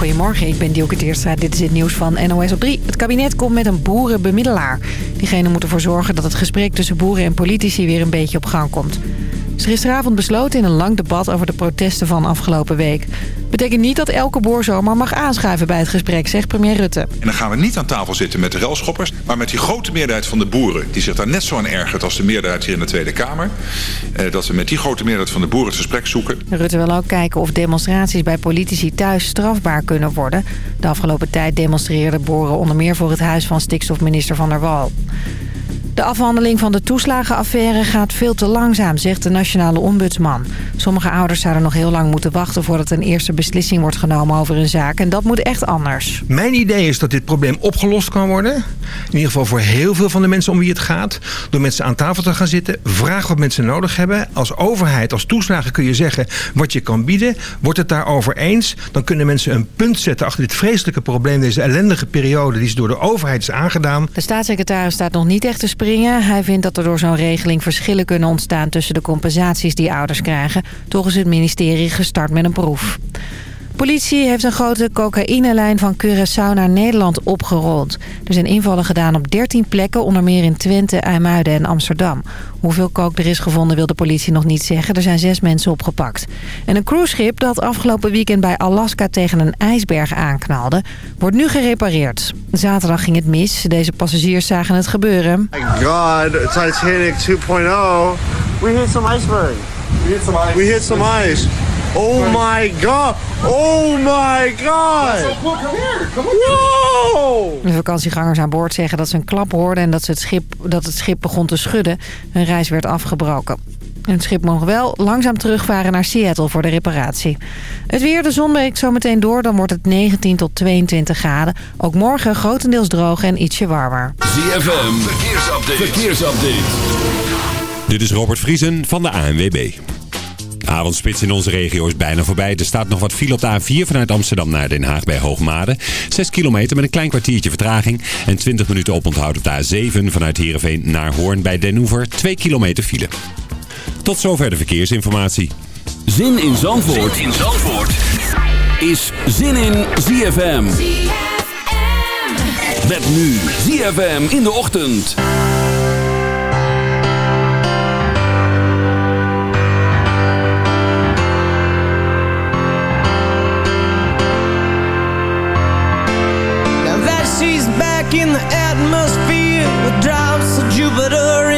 Goedemorgen, ik ben Dielke Teerstra. Dit is het nieuws van NOS op 3. Het kabinet komt met een boerenbemiddelaar. Diegene moet ervoor zorgen dat het gesprek tussen boeren en politici weer een beetje op gang komt is gisteravond besloten in een lang debat over de protesten van afgelopen week. Betekent niet dat elke boer zomaar mag aanschuiven bij het gesprek, zegt premier Rutte. En dan gaan we niet aan tafel zitten met de relschoppers, maar met die grote meerderheid van de boeren... die zich daar net zo aan ergert als de meerderheid hier in de Tweede Kamer. Eh, dat we met die grote meerderheid van de boeren het gesprek zoeken. Rutte wil ook kijken of demonstraties bij politici thuis strafbaar kunnen worden. De afgelopen tijd demonstreerden boeren onder meer voor het huis van stikstofminister Van der Wal. De afhandeling van de toeslagenaffaire gaat veel te langzaam, zegt de nationale ombudsman. Sommige ouders zouden nog heel lang moeten wachten voordat een eerste beslissing wordt genomen over een zaak. En dat moet echt anders. Mijn idee is dat dit probleem opgelost kan worden. In ieder geval voor heel veel van de mensen om wie het gaat. Door mensen aan tafel te gaan zitten, vragen wat mensen nodig hebben. Als overheid, als toeslagen kun je zeggen wat je kan bieden. Wordt het daarover eens, dan kunnen mensen een punt zetten achter dit vreselijke probleem. Deze ellendige periode die ze door de overheid is aangedaan. De staatssecretaris staat nog niet echt te spreken hij vindt dat er door zo'n regeling verschillen kunnen ontstaan tussen de compensaties die ouders krijgen. Toch is het ministerie gestart met een proef. Politie heeft een grote cocaïnelijn van Curaçao naar Nederland opgerold. Er zijn invallen gedaan op 13 plekken, onder meer in Twente, IJmuiden en Amsterdam. Hoeveel coke er is gevonden wil de politie nog niet zeggen. Er zijn zes mensen opgepakt. En een cruiseschip dat afgelopen weekend bij Alaska tegen een ijsberg aanknalde... wordt nu gerepareerd. Zaterdag ging het mis. Deze passagiers zagen het gebeuren. My god, Titanic 2.0. We hit some iceberg. We hit some ice. We hit some ice. Oh my god! Oh my god! On. De vakantiegangers aan boord zeggen dat ze een klap hoorden... en dat, ze het, schip, dat het schip begon te schudden. Hun reis werd afgebroken. Het schip mocht wel langzaam terugvaren naar Seattle voor de reparatie. Het weer, de zon breekt zo meteen door. Dan wordt het 19 tot 22 graden. Ook morgen grotendeels droog en ietsje warmer. ZFM, verkeersupdate. verkeersupdate. Dit is Robert Vriesen van de ANWB. Avondspits in onze regio is bijna voorbij. Er staat nog wat file op de A4 vanuit Amsterdam naar Den Haag bij Hoogmade. 6 kilometer met een klein kwartiertje vertraging. En 20 minuten oponthoud op de A7 vanuit Heerenveen naar Hoorn bij Den Hoever. 2 kilometer file. Tot zover de verkeersinformatie. Zin in Zandvoort, zin in Zandvoort. is Zin in ZFM. Met nu ZFM in de ochtend. In the atmosphere with drops of Jupiter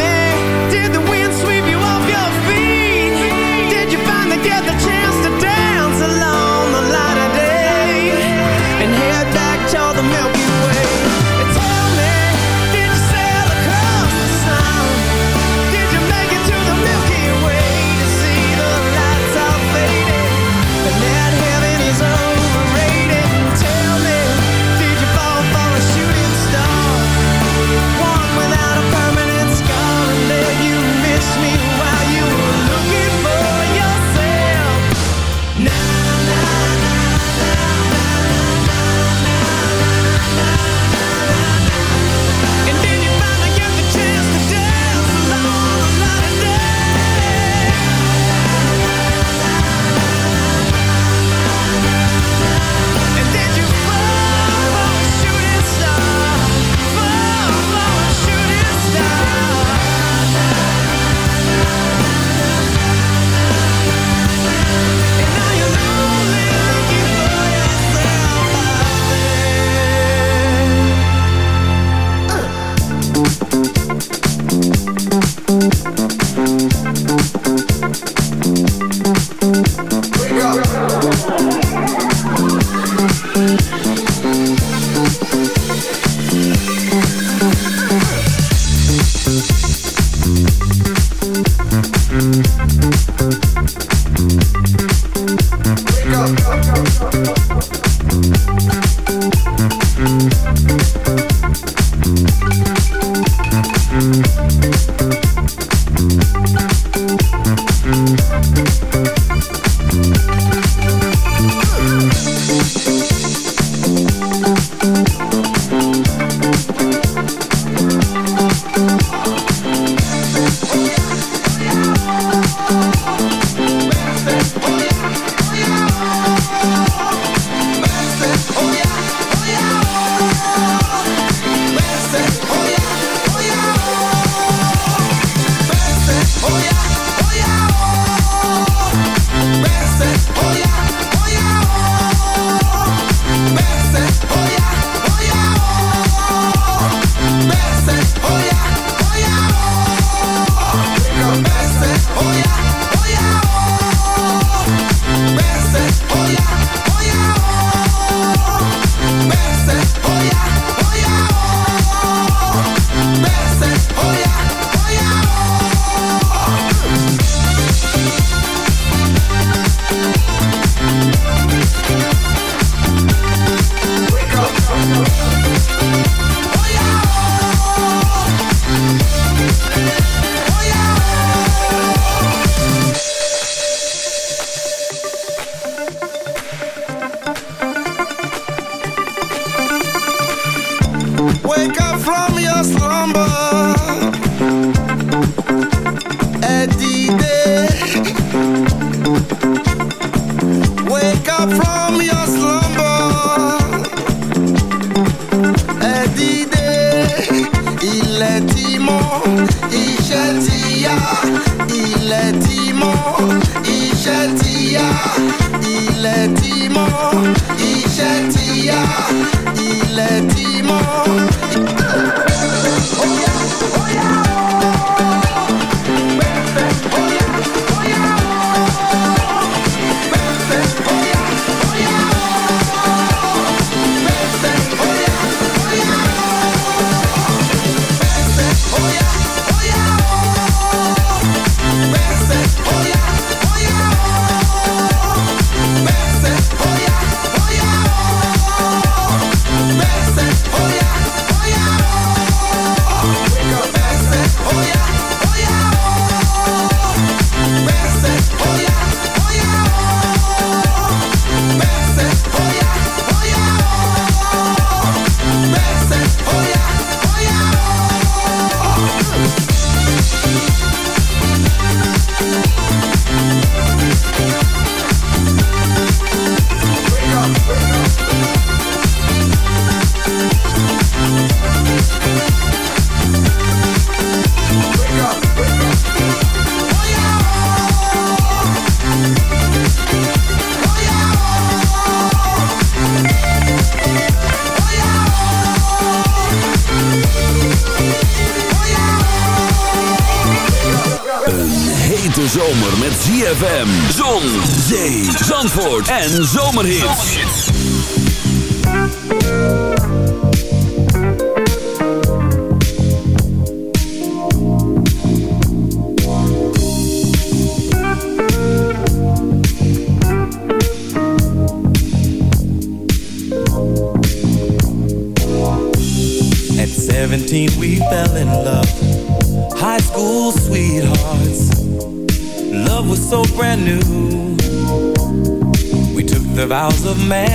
me? Did the wind sweep en zomerhits.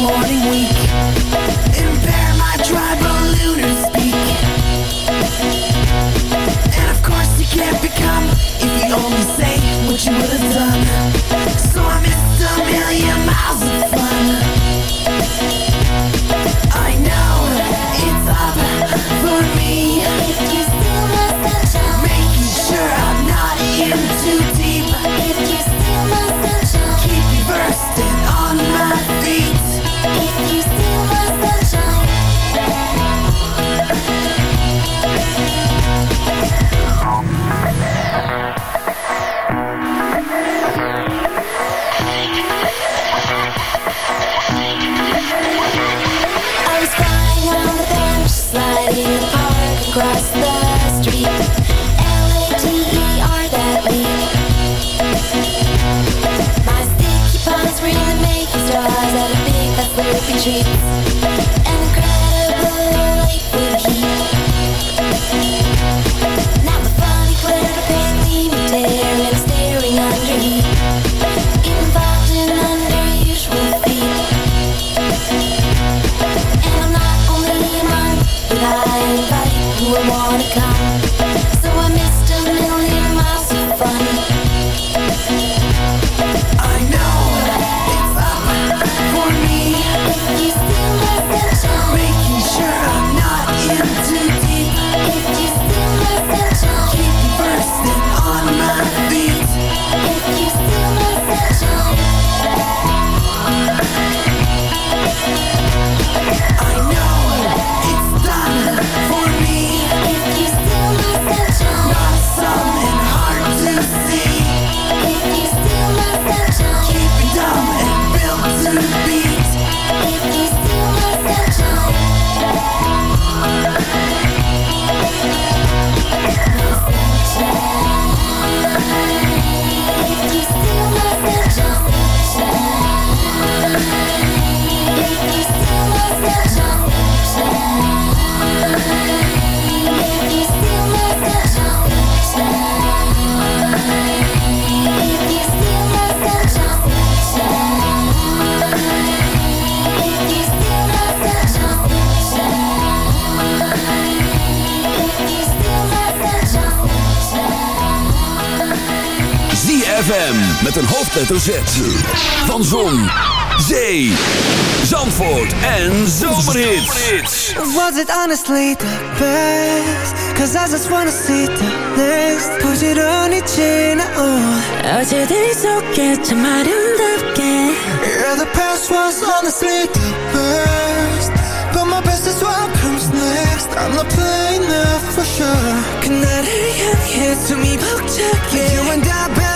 Morning week. Impair my speak. And of course you can't become if you only say what you met een hoofdletter Z. Van Zon, Zee, Zandvoort en Zomerhits. Was it honestly the best? Cause I just wanna see the next. 부지런히 지나온 어제들이 속에 참 아름답게 Yeah, the past was honestly the best. But my best is what comes next. I'm not playing now for sure. 그날을 향해 숨이 벅차게 You and I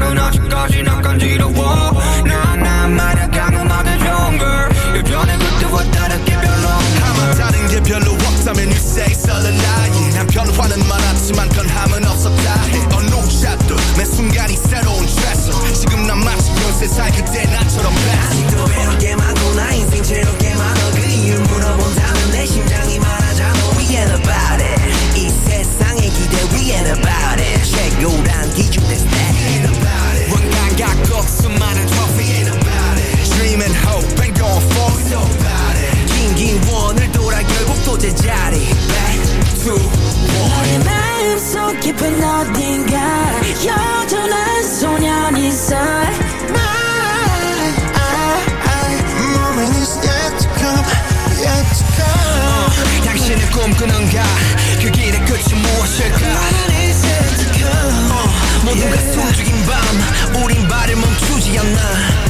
말은 아직까지 난 간지러워. 나난 말야 강음하게 좋은 걸 예전에 그때와 다르게 별로 아마 다른 게 별로 없다면 you say it's all a lie. 난 변화는 많았지만 변함은 없었다. 해. 어느 샷도 매 순간이 새로운 트레서 지금 난 마치 연세 살 그때 나 깊은 어딘가 여전한 소년이 come. 당신을 꿈꾸는가? 그 길의 끝이 무엇일까? 어, 모두가 숨죽인 밤, 우린 발을 멈추지 않나.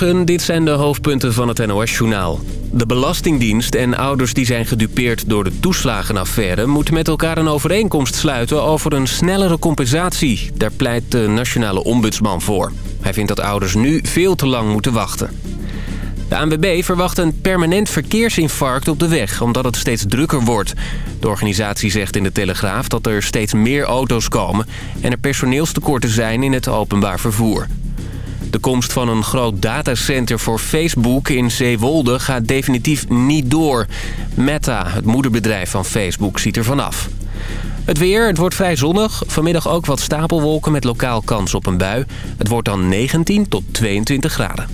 Dit zijn de hoofdpunten van het NOS-journaal. De Belastingdienst en ouders die zijn gedupeerd door de toeslagenaffaire... moeten met elkaar een overeenkomst sluiten over een snellere compensatie. Daar pleit de nationale ombudsman voor. Hij vindt dat ouders nu veel te lang moeten wachten. De ANWB verwacht een permanent verkeersinfarct op de weg... omdat het steeds drukker wordt. De organisatie zegt in de Telegraaf dat er steeds meer auto's komen... en er personeelstekorten zijn in het openbaar vervoer. De komst van een groot datacenter voor Facebook in Zeewolde gaat definitief niet door. Meta, het moederbedrijf van Facebook, ziet er vanaf. Het weer, het wordt vrij zonnig. Vanmiddag ook wat stapelwolken met lokaal kans op een bui. Het wordt dan 19 tot 22 graden.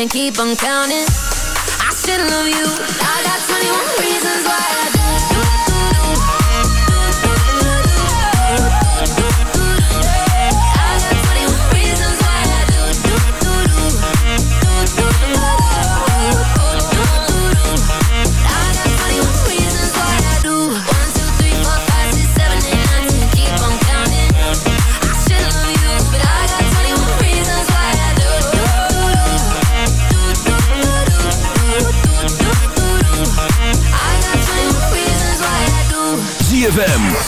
and keep on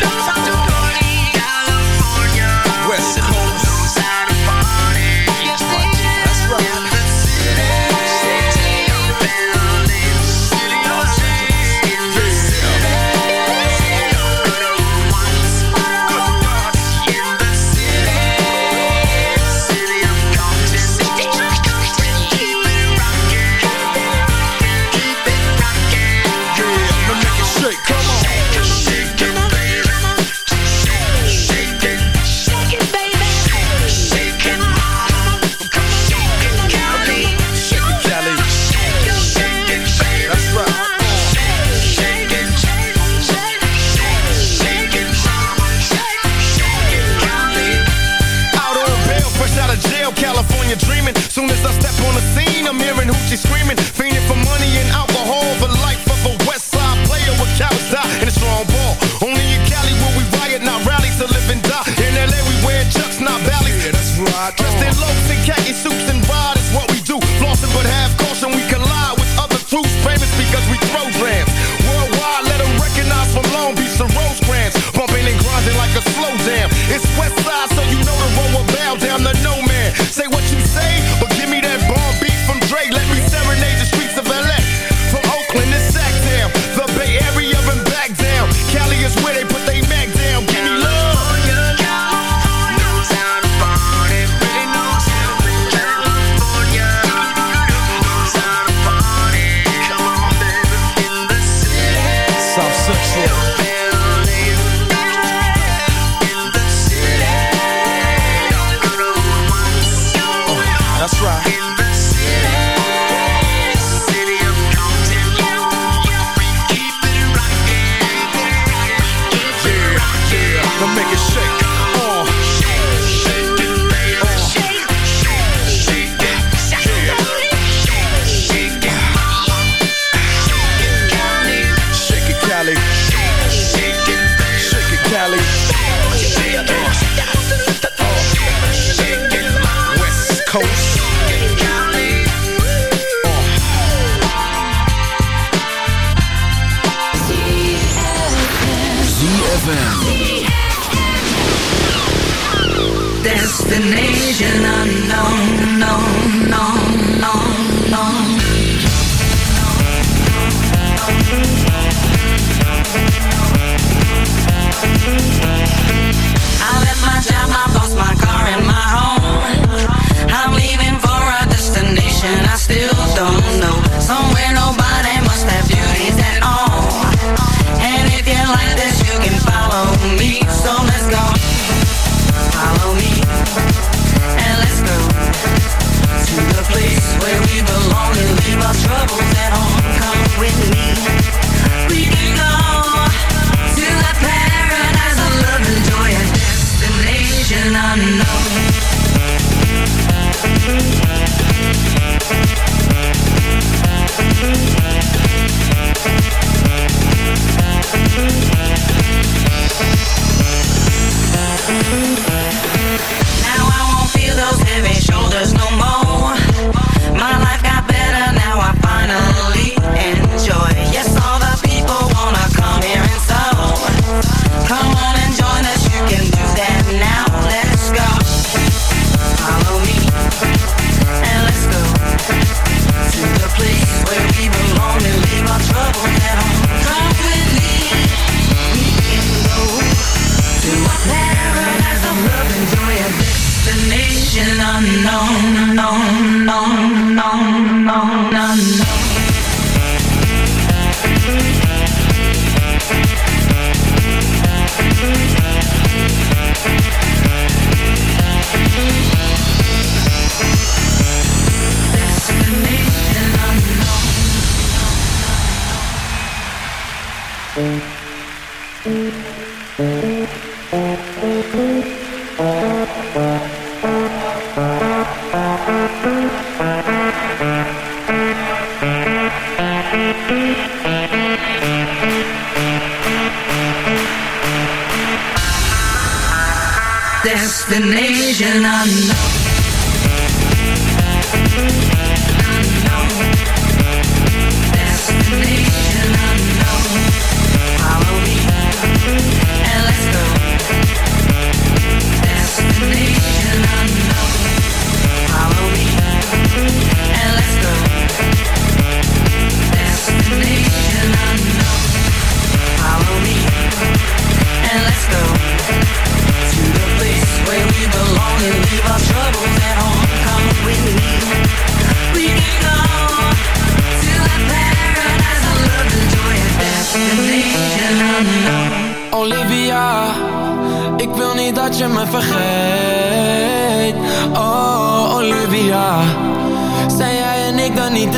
Stop.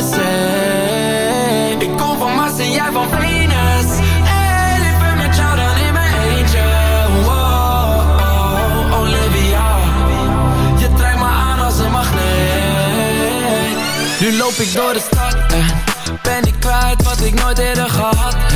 Ik? Ik kom van Mars en jij van Venus. Hey, liever met jou dan in mijn eentje. Oh, Olivia, je trekt me aan als een magneet. Nu loop ik door de stad en ben ik kwijt wat ik nooit eerder gehad.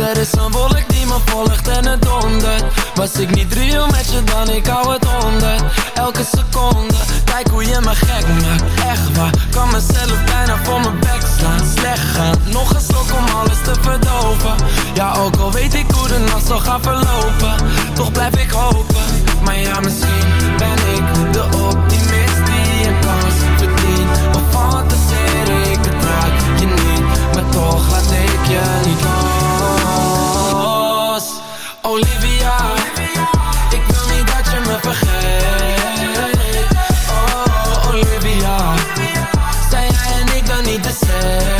Er is een wolk die me volgt en het dondert. Was ik niet real met je dan, ik hou het honderd. Elke seconde, kijk hoe je me gek maakt. Echt waar, kan mezelf bijna voor mijn bek slaan. Slecht gaan, nog een slok om alles te verdoven. Ja, ook al weet ik hoe de nacht zal gaan verlopen. Toch blijf ik hopen, maar ja, misschien ben ik de optimist die een kans verdient. Of fantaseer ik het je niet, maar toch laat ik je niet los. Olivia, ik wil niet dat je me vergeet. Oh, Olivia, zijn jij en ik dan niet de same?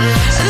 Cause